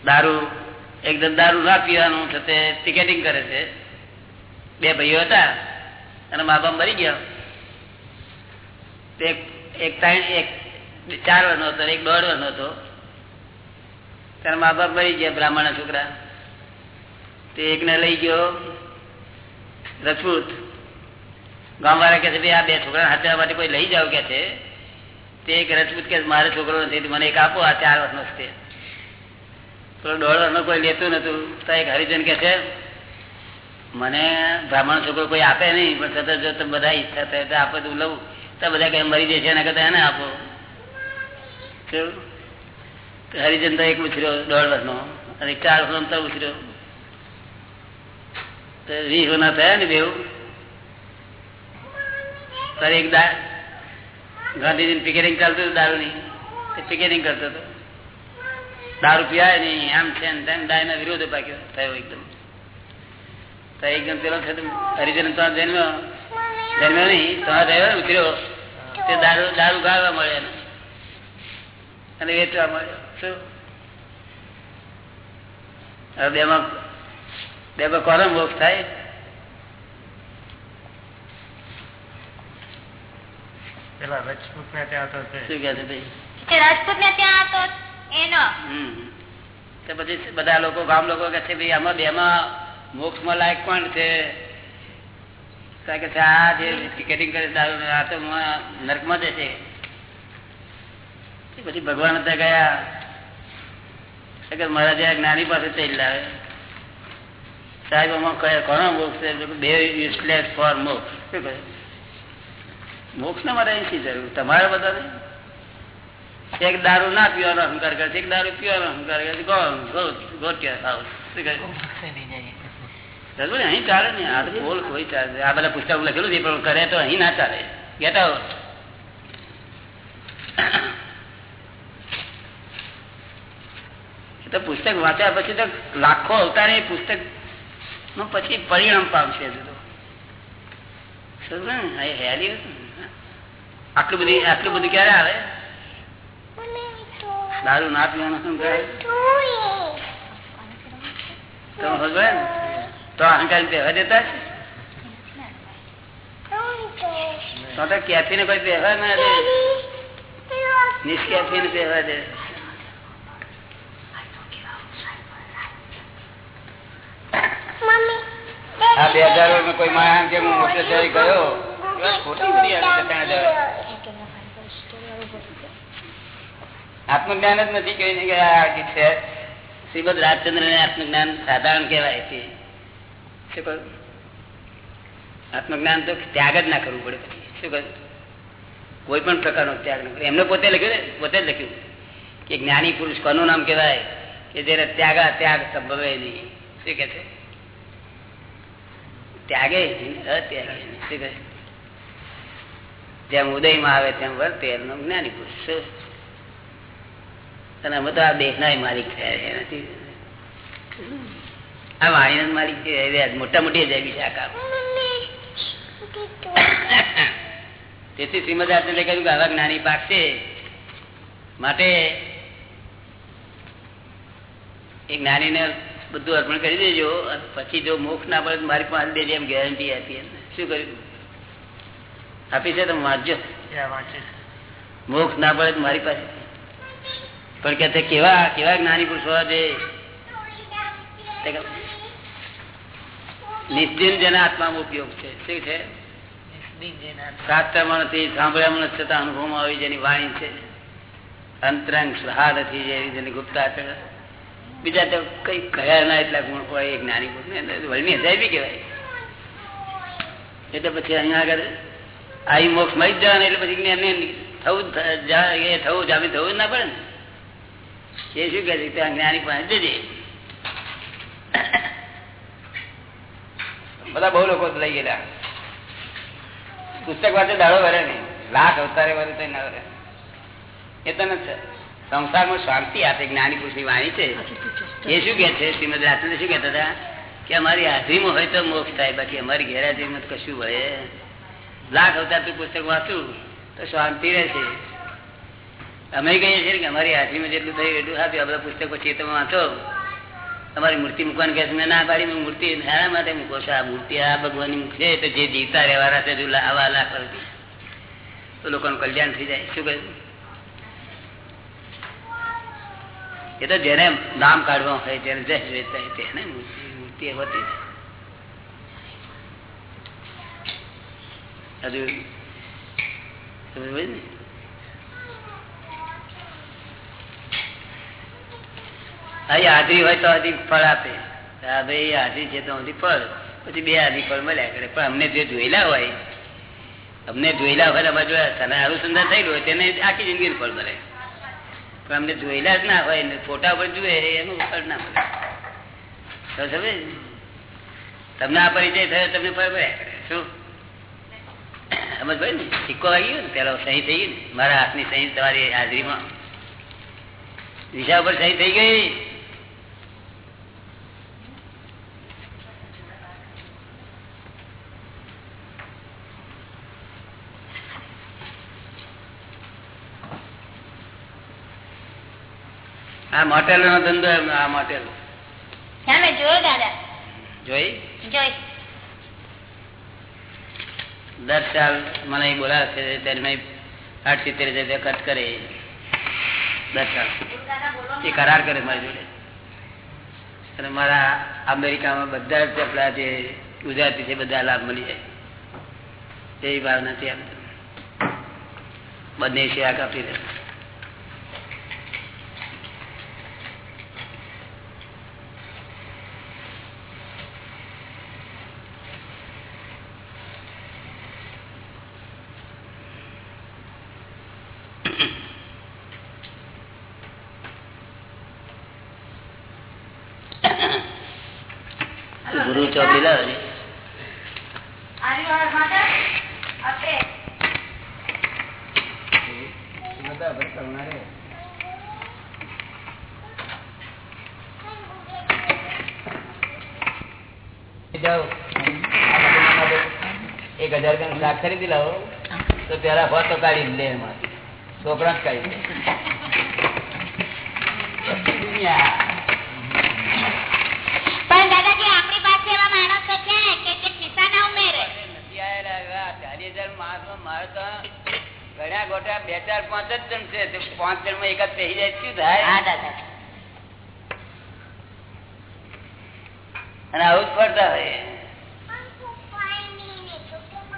દારૂ, એકદમ દારૂ ના પીવાનું છે તે ટિકેટિંગ કરે છે. બે ભાઈઓ હતા, અને મા બાપ મરી ગયા. એક ચાર વર્ષનો હતો એક દોઢ વર્ષનો હતો. ત્યારે મા બાપ મરી ગયા, બ્રાહ્મણના છોકરા. તે એકને લઈ ગયો, રજપૂત. ગામવાળા કે છે, ભાઈ આ બે છોકરા હાથવા માટે કોઈ લઈ જાવ કે છે. તે એક રજપૂત કે મારો છોકરો નથી મને એક આપો, આ ચાર વર્ષનો છે. પેલો દોઢ કોઈ લેતું નતું. તો એક હરિજન કે છે, મને બ્રાહ્મણ છોકરો કોઈ આપે નહીં, પણ છતાં જો બધા ઈચ્છા થાય તો આપે, તો લઉં. તો બધા કઈ મરી જશે એના કરતા એને આપો? તો હરિજન તો એક ઉછર્યો દોઢ વર્ષનો, અને ચાર વર્ષનો તો ઉછર્યો. તો વીસ વર્ષના થયા ને બેવ તારે એક દા ગાંધીજી પિકેટિંગ ચાલતું હતું, દારૂની. તે પિકેટિંગ કરતો હતો. દારૂ પીવાય નહીં, આમ છે ને વિરોધ પાક્યો થયો એકદમ. તો એકદમ પેલો છે હરિજન તો જન્મ્યો. જન્મ્યો નહીં, તો થયો, ઉતર્યો. તે દારૂ દારૂ ગાળવા મળે એને. અને વેચવા મળ્યો. શું? હવે બેમાં બેમાં કોરમ વોક થાય.
પેલા રાજપૂત ને ત્યાં હતો
શું કે છે ભાઈ?
રાજપૂત ને ત્યાં હતો એનો.
તો પછી બધા લોકો ગામ લોકો કે છે ભાઈ આમાં બે મોક્ષમાં લાયક કોણ છે? કારણ કે આ જે ટિકેટિંગ કરે દારૂ આ તો માં નરકમાં જશે પછી ભગવાન ત્યાં ગયા. કે મારા જ્યાં જ્ઞાની પાસે તેલ લાવે. સાહેબ આમાં કયા કોનો મોક્ષ છે? બે યુઝલેસ ફોર મોક્ષ. શું કહે? મોક્ષ ને મારે અહીંથી જરૂર. તમારે બધાને? એક દારૂ ના પીવાનો અહંકાર કરે છે. એક દારૂ પીવાનો અહંકાર કરે છે? અહીં ચાલે ને. આ તો બોલ કોઈ ચાલે આ બધા પુસ્તક લખેલું છે પણ કરે તો અહીં ના ચાલે. કેતા આઉટ તો પુસ્તક વાંચ્યા પછી તો લાખો અવતારે એ પુસ્તકનું પછી પરિણામ પામશે હેલી હતું. આટલું બધી આટલું બધું ક્યારે આવે? દારૂ ના પીવાનું શું કહે? તમે સમજો ને? તો અહંકાર પહેવા દેતા છે? તો તો કેફીને કોઈ પહેવા ના દે. નિષ્કેફીને પહેવા દે. આ બે હજાર કોઈ માણસ કે હું મોટે ગયો? આત્મજ્ઞાન જ નથી કહીને કે આ છે. શ્રીમદ રાજચંદ્ર ને આત્મજ્ઞાન સાધારણ કહેવાય છે. શું કહ્યું? આત્મજ્ઞાન તો ત્યાગ જ ના કરવું પડે શું કહ્યું? કોઈ પણ પ્રકારનો ત્યાગ ના કરે એમને પોતે લખ્યું ને? પોતે જ લખ્યું. કે જ્ઞાની પુરુષ કોનું નામ કહેવાય? કે જેને ત્યાગા ત્યાગ સંભવે નહીં. શું કે છે? ત્યાગે અત્યાગે શું કહે જેમ ઉદયમાં આવે તેમ વર્તે, એમનો જ્ઞાની પુરુષ અને અમે તો આ દેશના માલિક થયા આ વાણી માલિક મોટા મોટી અજાયબી છે તેથી શ્રીમદ આચાર્ય કહ્યું કે આવા જ્ઞાની પાકશે માટે એ જ્ઞાનીને બધું અર્પણ કરી દેજો પછી જો મોક્ષ ના પડે મારી પાસે દેજે એમ ગેરંટી આપી. શું કર્યું? આપી છે તમે વાંચજો. મોક્ષ ના પડે તો મારી પાસે. પણ કે તે કેવા કેવા જ્ઞાની પુરુષ તે નિશ્ચિંત જેના આત્મામાં ઉપયોગ છે. શું છે? શાસ્ત્રમાં નથી સાંભળ્યામાં નથી છતાં અનુભવમાં આવી જેની વાણી છે. અંતરંગ સ્વાદ નથી જેવી જેની ગુપ્તાચર બીજા તો કઈ કયા ના એટલા ગુણ હોય જ્ઞાની પુરુષ ને વળની બી કહેવાય. એટલે પછી અહીંયા આગળ આવી મોક્ષ મળી જ એટલે પછી જ્ઞાન થવું એ થવું જામી થવું ના પડે ને. એ શું કહે છે? જ્ઞાની પાસે જજે. બધા બહુ લોકો લઈ ગયેલા. પુસ્તક વાંચે દાડો વરે નહીં. લાખ અવતારે વરે તો ના વરે એ તો સંસારમાં શાંતિ આપે, જ્ઞાની પુરુષની વાણી છે. એ શું કે છે? શ્રીમદ રાજચંદ્ર શું કહેતા હતા? કે અમારી હાજરીમાં હોય તો મોક્ષ થાય, બાકી અમારી ગેરહાજરીમાં કશું હોય. લાખ અવતારથી પુસ્તક વાંચું, તો શાંતિ રહેશે. અમે કહીએ છીએ કે અમારી હાજરીમાં જેટલું થયું એટલું આપ્યું બધા પુસ્તક પછી તમે વાંચો. તમારી મૂર્તિ મૂકવાની કહે છે ના, પાડી મૂર્તિ શાના માટે મૂકો છો, આ મૂર્તિ આ ભગવાનની છે, તો જે જીવતા રહેવાના છે આવા લાખ તો લોકોનું કલ્યાણ થઈ જાય. શું કહ્યું એ તો જેને નામ કાઢવા હોય, જેને જય વેચતા હોય તેને મૂર્તિ મૂર્તિ હોતી છે હજુ ને હાજરી હોય તો હજી ફળ આપે. હા, ભાઈ હાજરી છે તો હજી ફળ. પછી બે હાજરી ફળ મળ્યા કરે. પણ અમને જે જોયેલા હોય, અમને જોયેલા હોય અમારે જોયા તને અનુસંધાન થયેલું હોય, તેને આખી જિંદગી ફળ મળે. પણ અમને જોયેલા જ ના હોય ફોટા પર જુએ, એનું ફળ ના મળે. તો સમજે? તમને આ પરિચય થયો, તમને ફળ મળ્યા કરે. શું? સમજ ભાઈ ને સિક્કો વાગી ગયો ને પેલો સહી થઈ ગઈ મારા હાથની સહી તમારી હાજરીમાં. વિઝા ઉપર સહી થઈ ગઈ. આ મોટેલ નો ધંધો આ મોટેલ.
જોયો દાદા?
જોઈ?
જોઈ.
દર સાલ મને બોલાવે છે, ત્યારે આઠ સિત્તેર હજાર ખર્ચ કરે. દર સાલ. એ કરાર કરે મારી જોડે. અને મારા અમેરિકામાં બધા જ આપણા જે ગુજરાતી છે, બધા લાભ મળી જાય. એવી ભાવના છે એમ બંને સેવા કાપી દે ગુરુ ચોપડી લાવે ને. જાઓ. એક હજાર રૂપિયા શાક ખરીદી લાવો. તો પેલા હોત તો કાઢી લે એમાંથી છોકરા જ કાઢી લે.
પણ દાદાજી આપણી પાસે એવા માણસો છે કે જે ખિસ્સા ના ઉમેરે.
નથી આયેલા એવા ચાલીસ હજાર માણસમાં મારે તો ગણ્યા ગોટા બે ચાર પાંચ જ જણ છે પાંચ જણમાં એકાદ થઈ જાય શું થાય
હા દાદા
અને આવું જ કરતા હોય.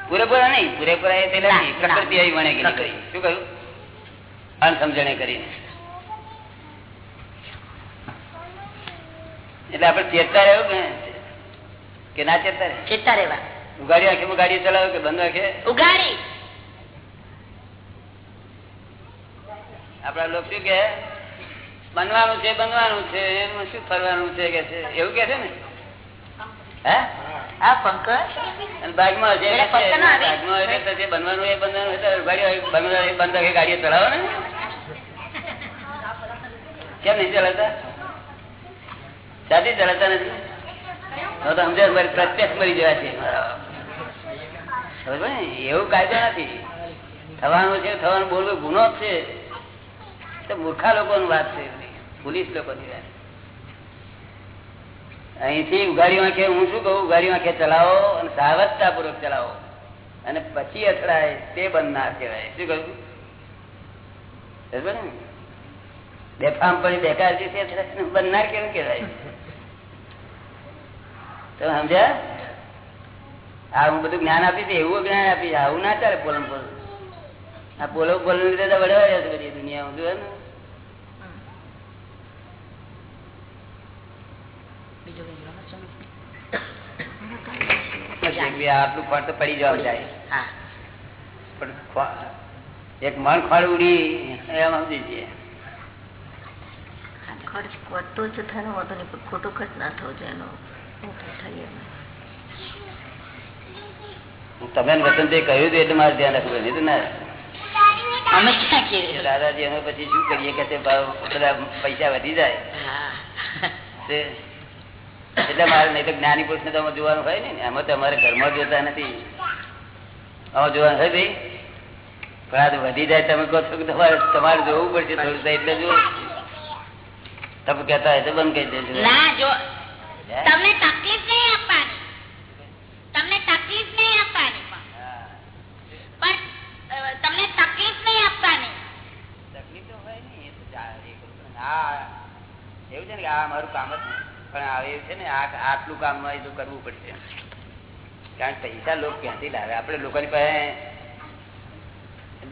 પૂરેપૂરા નહીં પૂરેપૂરા એ. પ્રકૃતિ આવી વણે ગયેલી શું કહ્યું? અણસમજણે કરીને. એટલે આપડે ચેતતા રહ્યું કે કે ના ચેતતા રહે
ચેતતા રેવા
ઉગાડી આંખે ગાડી ચલાવે કે બંધ રાખે
ઉગાડી
આપડા લોકો શું કે બનવાનું છે બનવાનું છે એમાં શું ફરવાનું છે કે છે? એવું કે છે ને?
પંકજ
બાગમાં જે બનવાનું એ બંધ ગાડીઓ ચલાવો ને. કેમ નહીં ચલાવતા સાથી ચલાવતા નથી? તો સમજે મારી પ્રત્યક્ષ મરી જવા છે. એવું કાયદો નથી. થવાનું છે થવાનું બોલવું ગુનો છે. મૂર્ખા લોકોની વાત છે. પોલીસ લોકોની વાત અહીંથી ઉઘાડી વાંખે, હું શું કહું? ઉઘાડી વાંખે ચલાવો અને સાવધતા પૂર્વક ચલાવો. અને પછી અથડાય તે બંધ ના કહેવાય. શું કહ્યું? ને? બેફામ પડી બેકાર છે બંધ ના કેવું કહેવાય? તો સમજ્યા? આ હું બધું જ્ઞાન આપી છે એવું જ્ઞાન આપીશ. આવું ના ચાલે પોલમ પોલ આ પોલો પોલ લીધે તો દુનિયા છે બધી દુનિયામાં. જોયે ને
બીજું કઈ રમત ચલો.
પછી બી આટલું ખોટ તો પડી જવા જાય એક મણ ખોળ ઉડી એમ સમજી જઈએ.
ખર્ચ વધતો જ થાય વાંધો નહીં ખોટો ખર્ચ ના થવો જોઈએ એનો મોટો થાય એમ.
તમે ને તે કહ્યું હતું એટલે મારે ધ્યાન રાખવું નહીં તો ના. દાદાજી અમે પછી શું કરીએ કે બધા પૈસા વધી જાય. એટલે મારે નહીં તો જ્ઞાની પુરુષ ને તો જોવાનું હોય ને. એમાં તો અમારે ઘરમાં જોતા નથી. આમાં જોવાનું હોય ભાઈ? પણ આ વધી જાય. તમે કહો છો કે તમારે તમારે જોવું પડશે થોડું એટલે જો તમે કહેતા હોય તો બંધ કરી દેજો.
ના, જો
હે?
તમને તકલીફ નહીં આપવાની તમને તકલીફ નહીં આપવાની પણ
હા.
પણ અ, તમને તકલીફ નહીં આપવાની
તકલીફ તો હોય ને એ તો ચાલે એ કરું છું. આ એવું છે ને કે આ મારું કામ જ નહીં પણ આ એવું છે ને આ આટલું કામ હોય એ તો કરવું પડશે. કારણ પૈસા લોકો ક્યાંથી લાવે? આપણે લોકોની પાસે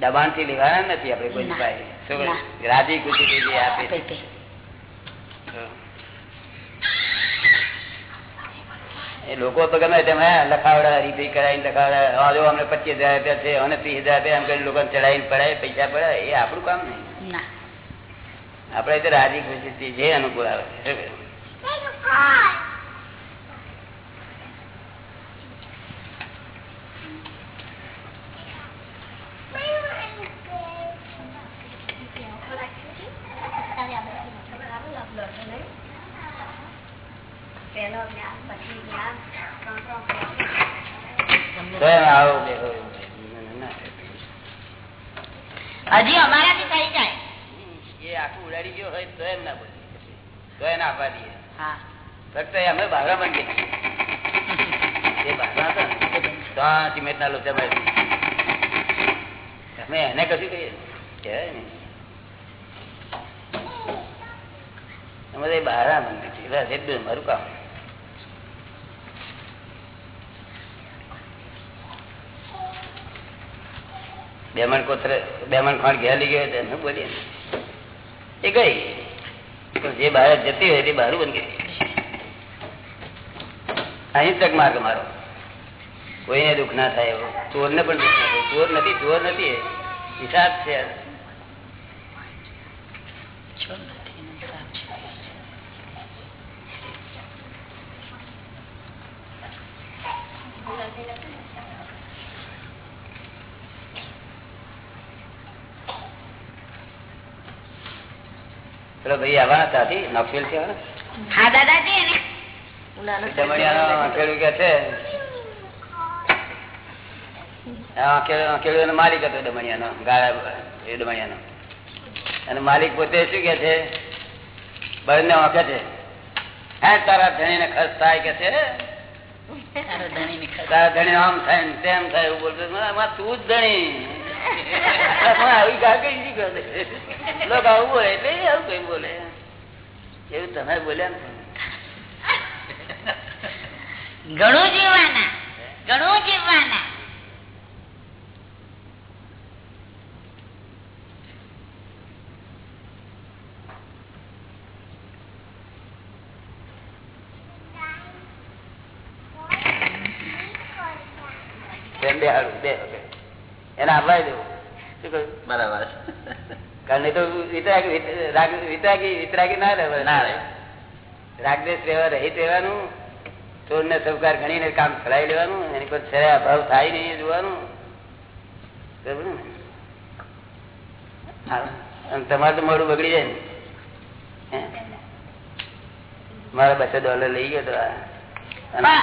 દબાણથી લેવાના નથી આપણે
કોઈ
પાસે. રાજી ખુશી જે આપે. એ લોકો તો ગમે તેમ હે, લખાવડા રીપી કરાવીને લખાવડા જો અમને પચીસ હજાર રૂપિયા છે અને ત્રીસ હજાર રૂપિયા એમ કરીને લોકોને ચડાવીને પડાય પૈસા પડાય એ આપણું કામ નહીં.
ના.
આપણે તો રાજી ખુશી જે અનુકૂળ આવે છે શું કહે? સ્વયં આવો બેહો. ના, ના.
હજી અમારાથી થઈ જાય
એ આખું ઉડાડી ગયો હોય તો એમ ના બોલીએ તો એને આપવા દઈએ
હા
ફક્ત એ અમે બહાર માંગીએ એ બહાર હતા ને તો આ સિમેન્ટના લોચા મારી અમે એને કશું કહીએ જે બહાર જતી હોય તે બહાર બંધ ગઈ અહિંસક માર્ગ મારો. કોઈને દુઃખ ના થાય એવો. ચોર ને પણ દુઃખ ના થાય. ચોર નથી ચોર નથી. હિસાબ છો. પેલો ભાઈ આવા હતા નોકશીલ છે
હા દાદાજી
ખેડૂત કે છે? આ માલિક હતો દમણિયાનો ગાળા એ દમણિયાનો. અને માલિક પોતે શું કે છે? બળને વાંકે છે. હે તારા ધણીને ખર્ચ થાય કે છે?
તારો
ધણી આમ થાય ને તેમ થાય એવું બોલતો તું જ ધણી. આવી ગા કઈ શી લોકો આવું બોલે એટલે આવું કઈ બોલે. એવું તમે બોલ્યા ને
ઘણું જીવવાના ઘણું જીવવાના.
એને આપવા દેવું શું કહ્યું
બરાબર
કારણ નહીં તો વિતરાગી વિતરાગી વિતરાગી ના રહે
ના રહે.
રાગદેશ રહેવા રહી રહેવાનું ચોર ને સહકાર ગણીને કામ ચલાવી લેવાનું એની પર છેલ્લે અભાવ થાય નહીં જોવાનું? અને તમારે તો મોડું બગડી જાય ને? મારા બસો ડોલર લઈ ગયો તો આ. અને-
પણ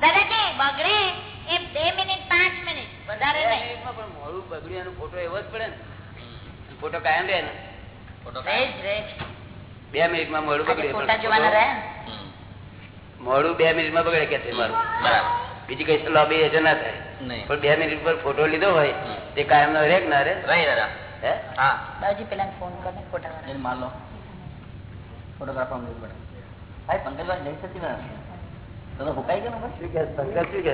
દાદાજી બગડે એ બે મિનિટ પાંચ મિનિટ વધારે
બે
નહીં
મિનિટમાં પણ મોડું બગડી એનો ફોટો એવો જ પડે ને ફોટો કાયમ રહે ને
ફોટો
મિનિટમાં
બે મોડું બગડે. મોડું બે મિનિટમાં બગડે કે છે મારું? બીજી કઈ લોબી હજુ ના થાય. પણ બે મિનિટ પર ફોટો લીધો હોય તે કાયમ નો રે કે ના રે
રહી
હે?
હા.
બાજુ પેલા ફોન કરીને ફોટા વાળા.
લો. ભાઈ પંકજભાઈ જઈ શકતી ના તો હુકાઈ ગયો
પંકજ શું કે